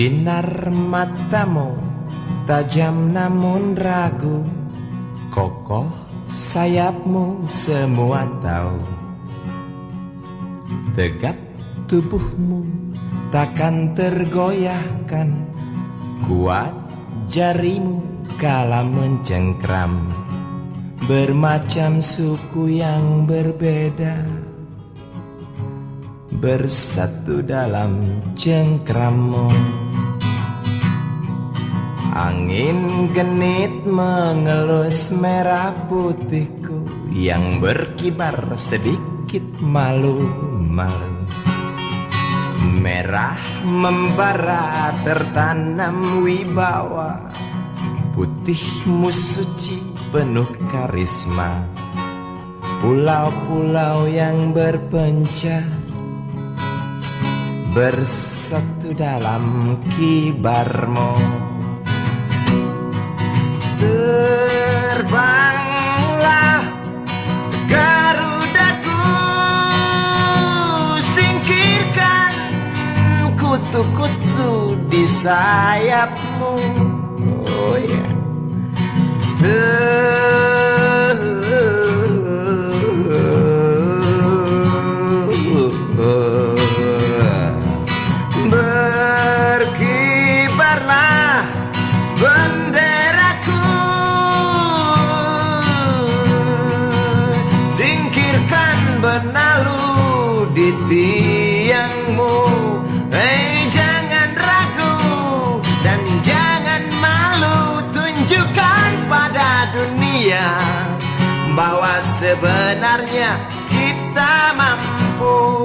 Sinar matamu tajam namun ragu. Kokoh sayapmu semua tahu. Tegap tubuhmu takkan tergoyahkan. Kuat jarimu kala mencengkram. Bermacam suku yang berbeda Bersatu dalam cengkrammu. Angin genit mengelus merah putihku Yang berkibar sedikit malu-malu Merah membara tertanam wibawa Putihmu suci penuh karisma. Pulau-pulau yang berpencar Bersatu dalam kibarmu Terbanglah Garudaku Singkirkan kutu-kutu di sayapmu Oh ya yeah. Di tiangmu. Hei jangan ragu dan jangan malu. Tunjukkan pada dunia Bahwa sebenarnya kita mampu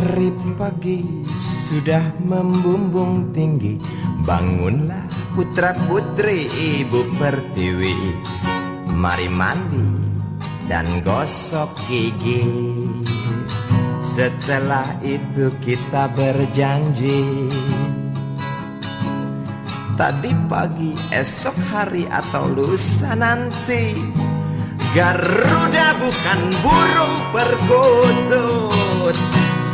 Mentari pagi sudah membumbung tinggi. Bangunlah putra putri ibu pertiwi. Mari mandi dan gosok gigi. Setelah itu kita berjanji. Tadi pagi, esok hari atau lusa nanti Garuda bukan burung perkutut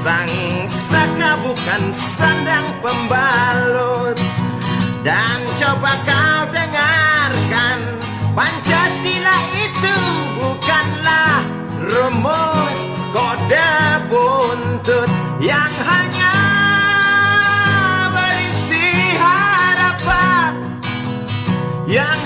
sang saka bukan sandang pembalut. Dan coba kau dengarkan Pancasila itu bukanlah rumus kode buntut Yang hanya berisi harapan. Yang